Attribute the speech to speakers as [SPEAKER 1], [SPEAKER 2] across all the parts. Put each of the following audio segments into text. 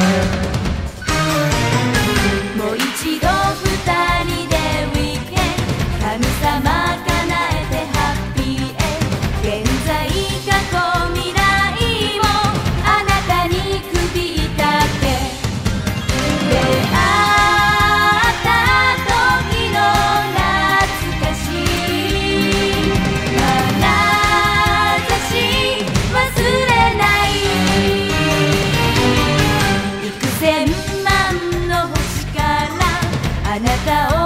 [SPEAKER 1] Yeah. あなたを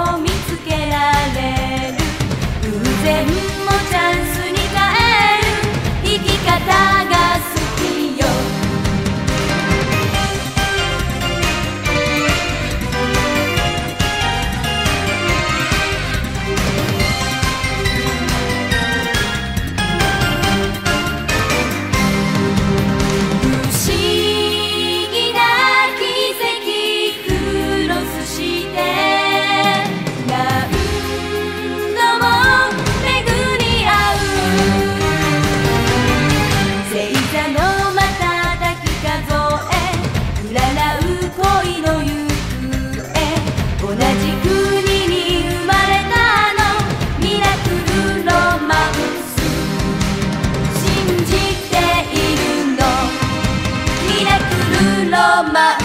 [SPEAKER 1] about